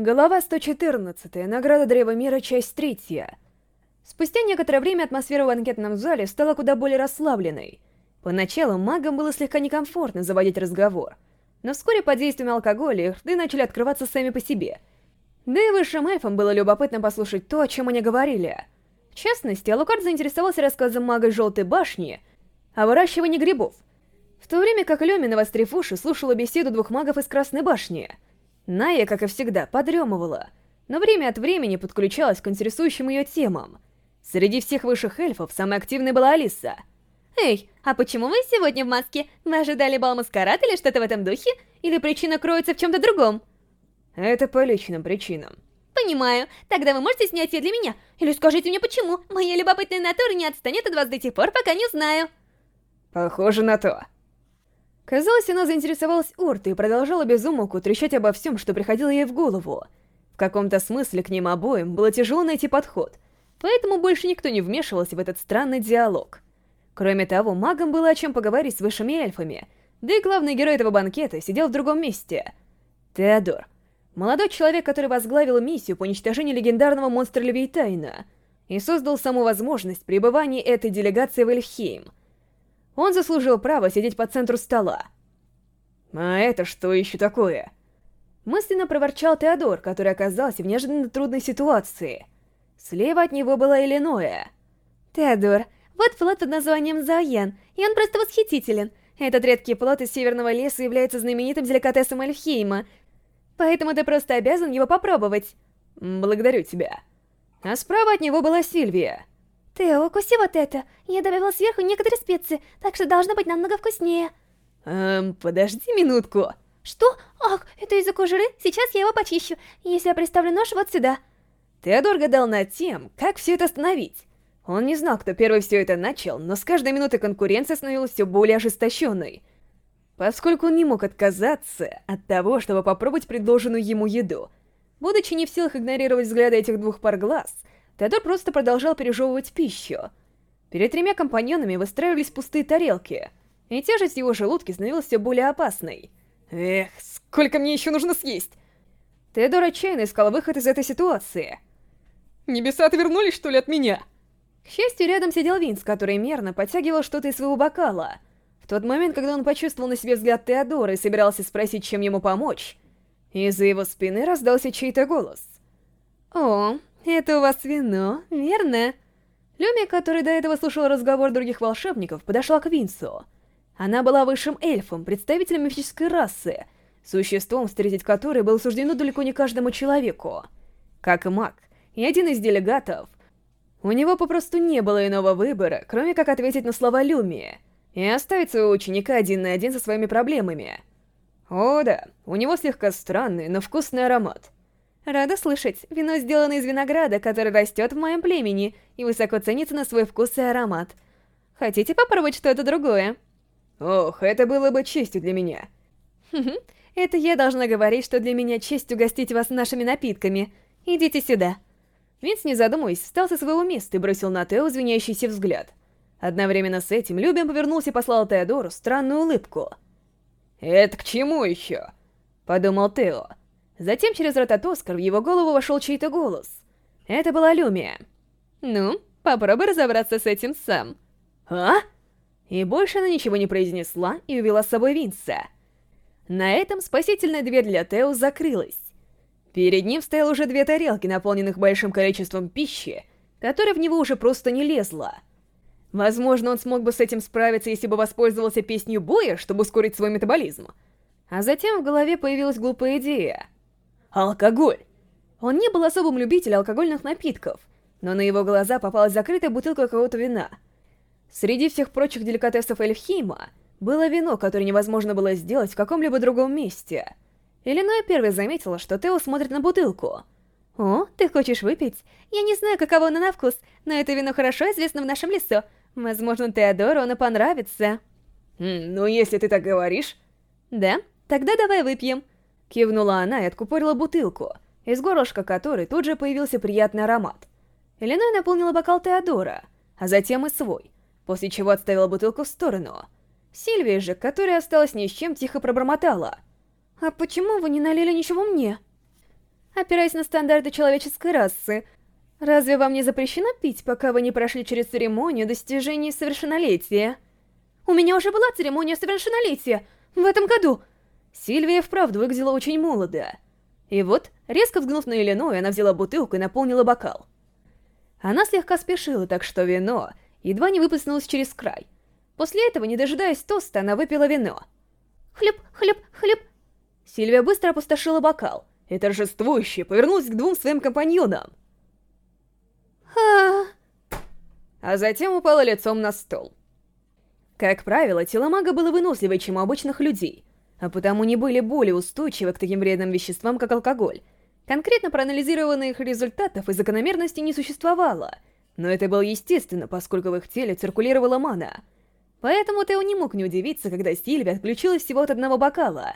Глава 114. Награда Древа Мира, часть третья. Спустя некоторое время атмосфера в банкетном зале стала куда более расслабленной. Поначалу магам было слегка некомфортно заводить разговор, но вскоре под действием алкоголя их рты начали открываться сами по себе. Да и высшим эльфам было любопытно послушать то, о чем они говорили. В частности, Алукард заинтересовался рассказом мага Желтой Башни о выращивании грибов, в то время как Лёми, навострив уши, слушала беседу двух магов из Красной Башни — Ная, как и всегда, подремывала, но время от времени подключалась к интересующим ее темам. Среди всех высших эльфов самой активной была Алиса. «Эй, а почему вы сегодня в маске? Вы ожидали бал маскарад или что-то в этом духе? Или причина кроется в чем-то другом?» «Это по личным причинам». «Понимаю. Тогда вы можете снять ее для меня? Или скажите мне почему? Моя любопытная натура не отстанет от вас до тех пор, пока не узнаю». «Похоже на то». Казалось, она заинтересовалась Ортой и продолжала безумолку трещать обо всем, что приходило ей в голову. В каком-то смысле к ним обоим было тяжело найти подход, поэтому больше никто не вмешивался в этот странный диалог. Кроме того, магам было о чем поговорить с высшими эльфами, да и главный герой этого банкета сидел в другом месте. Теодор. Молодой человек, который возглавил миссию по уничтожению легендарного монстра Левейтайна и создал саму возможность пребывания этой делегации в Эльхейм — он заслужил право сидеть по центру стола. «А это что еще такое?» Мысленно проворчал Теодор, который оказался в неожиданно трудной ситуации. Слева от него была Иллиноя. «Теодор, вот плод под названием Заоян, и он просто восхитителен. Этот редкий плод из Северного леса является знаменитым деликатесом Эльфхейма, поэтому ты просто обязан его попробовать». «Благодарю тебя». А справа от него была Сильвия. Тео, укуси вот это. Я добавила сверху некоторые специи, так что должно быть намного вкуснее. Эм, подожди минутку. Что? Ах, это из-за кожуры? Сейчас я его почищу. Если я приставлю нож вот сюда. Теодор гадал над тем, как все это остановить. Он не знал, кто первый все это начал, но с каждой минутой конкуренция становилась все более ожесточенной. Поскольку он не мог отказаться от того, чтобы попробовать предложенную ему еду. Будучи не в силах игнорировать взгляды этих двух пар глаз, Теодор просто продолжал пережевывать пищу. Перед тремя компаньонами выстраивались пустые тарелки, и тяжесть его желудки становилась все более опасной. Эх, сколько мне еще нужно съесть? Теодор отчаянно искал выход из этой ситуации. Небеса отвернулись, что ли, от меня? К счастью, рядом сидел Винс, который мерно подтягивал что-то из своего бокала. В тот момент, когда он почувствовал на себе взгляд Теодора и собирался спросить, чем ему помочь, из-за его спины раздался чей-то голос. «О, это у вас вино, верно?» Люми, который до этого слушал разговор других волшебников, подошла к Винсу. Она была высшим эльфом, представителем мифической расы, существом, встретить которое было суждено далеко не каждому человеку. Как и маг, и один из делегатов, у него попросту не было иного выбора, кроме как ответить на слова Люми и оставить своего ученика один на один со своими проблемами. О да, у него слегка странный, но вкусный аромат — Рада слышать. Вино сделано из винограда, который растет в моем племени и высоко ценится на свой вкус и аромат. Хотите попробовать что-то другое? Ох, это было бы честью для меня. Это я должна говорить, что для меня честь угостить вас нашими напитками. Идите сюда. Винс, не задумываясь, встал со своего места и бросил на Тео звенящийся взгляд. Одновременно с этим Любим повернулся и послал Теодору странную улыбку. «Это к чему еще?» — подумал Тео. Затем через рототоскар в его голову вошел чей-то голос. Это была Люмия. «Ну, попробуй разобраться с этим сам». «А?» И больше она ничего не произнесла и увела с собой Винса. На этом спасительная дверь для Тео закрылась. Перед ним стояло уже две тарелки, наполненных большим количеством пищи, которая в него уже просто не лезла. Возможно, он смог бы с этим справиться, если бы воспользовался песнью боя, чтобы ускорить свой метаболизм. А затем в голове появилась глупая идея — Алкоголь! Он не был особым любителем алкогольных напитков, но на его глаза попалась закрытая бутылка какого-то вина. Среди всех прочих деликатесов Эльфхейма было вино, которое невозможно было сделать в каком-либо другом месте. Иллиноя первой заметила, что Тео смотрит на бутылку. «О, ты хочешь выпить? Я не знаю, каково оно на вкус, но это вино хорошо известно в нашем лесу. Возможно, Теодору оно понравится». «Ну, если ты так говоришь...» «Да? Тогда давай выпьем». Кивнула она и откупорила бутылку, из горлышка которой тут же появился приятный аромат. Элиной наполнила бокал Теодора, а затем и свой, после чего отставила бутылку в сторону. Сильвия же, которая осталась ни с чем, тихо пробормотала. «А почему вы не налили ничего мне?» опираясь на стандарты человеческой расы. Разве вам не запрещено пить, пока вы не прошли через церемонию достижения совершеннолетия? У меня уже была церемония совершеннолетия в этом году. Сильвия вправду выглядела очень молодо. И вот, резко взглянув на Иллиной, она взяла бутылку и наполнила бокал. Она слегка спешила, так что вино едва не выплеснулось через край. После этого, не дожидаясь тоста, она выпила вино. Хлеб, хлеб, хлеб. Сильвия быстро опустошила бокал и торжествующе повернулась к двум своим компаньонам. А, а затем упала лицом на стол. Как правило, тело мага было выносливее, чем у обычных людей, а потому не были более устойчивы к таким вредным веществам, как алкоголь. Конкретно проанализированных результатов и закономерностей не существовало, но это было естественно, поскольку в их теле циркулировала мана. Поэтому Тео не мог не удивиться, когда Сильвия отключилась всего от одного бокала.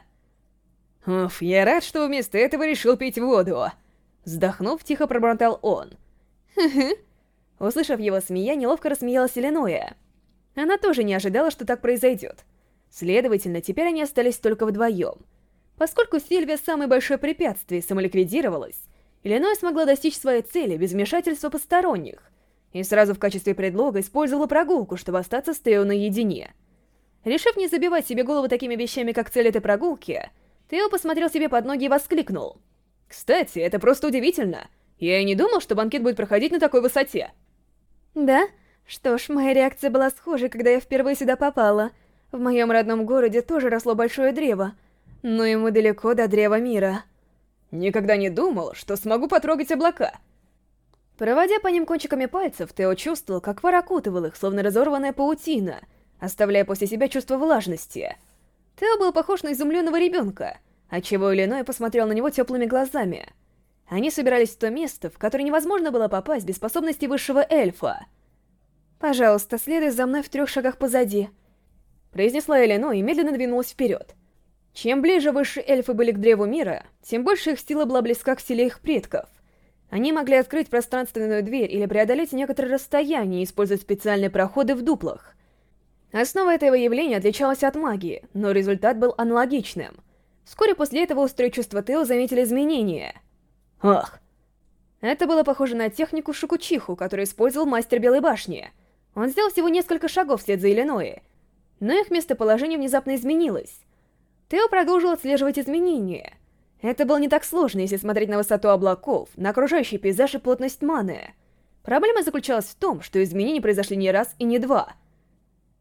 «Уф, я рад, что вместо этого решил пить воду!» Вздохнув, тихо пробормотал он. хы-хы. Услышав его смея, неловко рассмеялась Иллиноя. Она тоже не ожидала, что так произойдет. Следовательно, теперь они остались только вдвоем. Поскольку Сильвия самое большое препятствие самоликвидировалась, Иллиноя смогла достичь своей цели без вмешательства посторонних, и сразу в качестве предлога использовала прогулку, чтобы остаться с Тео наедине. Решив не забивать себе голову такими вещами, как цель этой прогулки, Тео посмотрел себе под ноги и воскликнул. «Кстати, это просто удивительно. Я и не думал, что банкет будет проходить на такой высоте». «Да? Что ж, моя реакция была схожей, когда я впервые сюда попала. В моем родном городе тоже росло большое древо, но ему далеко до древа мира». «Никогда не думал, что смогу потрогать облака», Проводя по ним кончиками пальцев, Тео чувствовал, как пар окутывал их, словно разорванная паутина, оставляя после себя чувство влажности. Тео был похож на изумленного ребенка, отчего Иллиной посмотрел на него теплыми глазами. Они собирались в то место, в которое невозможно было попасть без способности высшего эльфа. «Пожалуйста, следуй за мной в трех шагах позади», — произнесла Иллиной и медленно двинулась вперед. Чем ближе высшие эльфы были к Древу Мира, тем больше их сила была близка к силе их предков — они могли открыть пространственную дверь или преодолеть некоторое расстояние, используя специальные проходы в дуплах. Основа этого явления отличалась от магии, но результат был аналогичным. Вскоре после этого острые чувства Тео заметили изменения. Ах! Это было похоже на технику Шукучиху, которую использовал мастер Белой Башни. Он сделал всего несколько шагов вслед за Иллинои, но их местоположение внезапно изменилось. Тео продолжил отслеживать изменения — это было не так сложно, если смотреть на высоту облаков, на окружающий пейзаж и плотность маны. Проблема заключалась в том, что изменения произошли не раз и не два.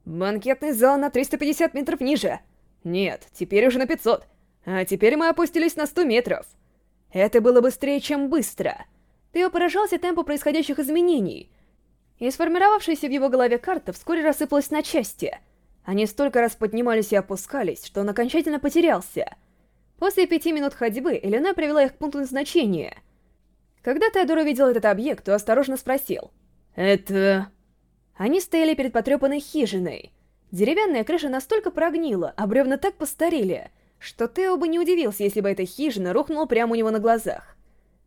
Банкетный зал на 350 метров ниже. Нет, теперь уже на 500. А теперь мы опустились на 100 метров. Это было быстрее, чем быстро. Тео поражался темпу происходящих изменений. И сформировавшаяся в его голове карта вскоре рассыпалась на части. Они столько раз поднимались и опускались, что он окончательно потерялся — После пяти минут ходьбы Элена привела их к пункту назначения. Когда Теодор увидел этот объект, то осторожно спросил. «Это...» Они стояли перед потрепанной хижиной. Деревянная крыша настолько прогнила, а бревна так постарели, что Тео бы не удивился, если бы эта хижина рухнула прямо у него на глазах.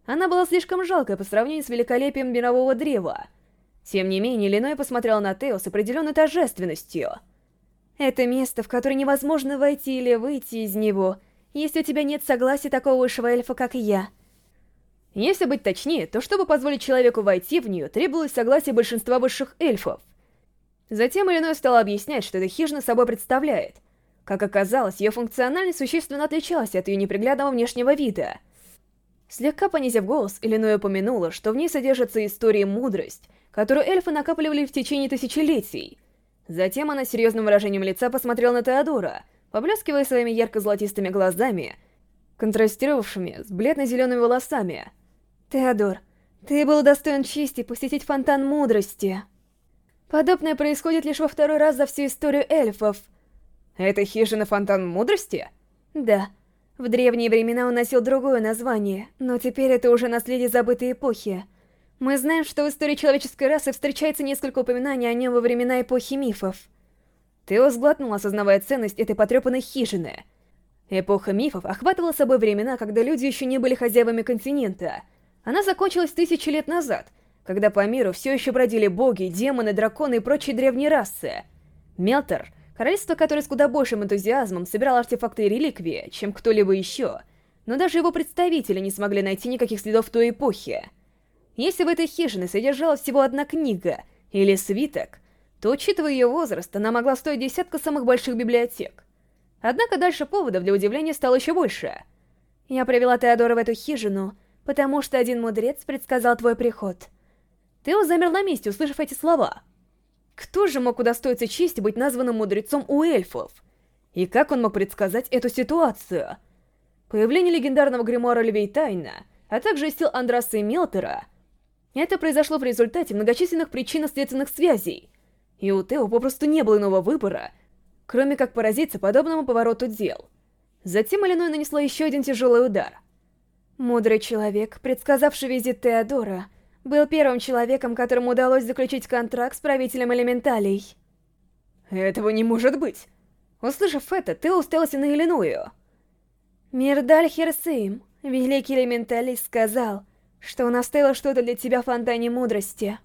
Она была слишком жалкой по сравнению с великолепием мирового древа. Тем не менее, Леной посмотрел на Тео с определенной торжественностью. «Это место, в которое невозможно войти или выйти из него», если у тебя нет согласия такого высшего эльфа, как я. Если быть точнее, то чтобы позволить человеку войти в нее, требовалось согласие большинства высших эльфов. Затем Иллиной стала объяснять, что эта хижина собой представляет. Как оказалось, ее функциональность существенно отличалась от ее неприглядного внешнего вида. Слегка понизив голос, Иллиной упомянула, что в ней содержится история и мудрость, которую эльфы накапливали в течение тысячелетий. Затем она серьезным выражением лица посмотрела на Теодора — поблескивая своими ярко-золотистыми глазами, контрастировавшими с бледно-зелеными волосами. «Теодор, ты был достоин чести посетить фонтан мудрости. Подобное происходит лишь во второй раз за всю историю эльфов». «Это хижина фонтан мудрости?» «Да. В древние времена он носил другое название, но теперь это уже наследие забытой эпохи. Мы знаем, что в истории человеческой расы встречается несколько упоминаний о нем во времена эпохи мифов. Тео сглотнул, осознавая ценность этой потрепанной хижины. Эпоха мифов охватывала собой времена, когда люди еще не были хозяевами континента. Она закончилась тысячи лет назад, когда по миру все еще бродили боги, демоны, драконы и прочие древние расы. Мелтор, королевство, которое с куда большим энтузиазмом собирало артефакты и реликвии, чем кто-либо еще, но даже его представители не смогли найти никаких следов той эпохи. Если в этой хижине содержалась всего одна книга или свиток, то, учитывая ее возраст, она могла стоить десятка самых больших библиотек. Однако дальше поводов для удивления стало еще больше. Я привела Теодора в эту хижину, потому что один мудрец предсказал твой приход. Тео замер на месте, услышав эти слова. Кто же мог удостоиться чести быть названным мудрецом у эльфов? И как он мог предсказать эту ситуацию? Появление легендарного гримуара Левейтайна, а также сил Андраса и Мелтера — это произошло в результате многочисленных причинно-следственных связей, и у Тео попросту не было иного выбора, кроме как поразиться подобному повороту дел. Затем Иллиной нанесла еще один тяжелый удар. Мудрый человек, предсказавший визит Теодора, был первым человеком, которому удалось заключить контракт с правителем элементалей. Этого не может быть. Услышав это, Тео уставился на Иллиную. Мирдаль Херсейм, великий элементалист, сказал, что он оставил что-то для тебя в фонтане мудрости.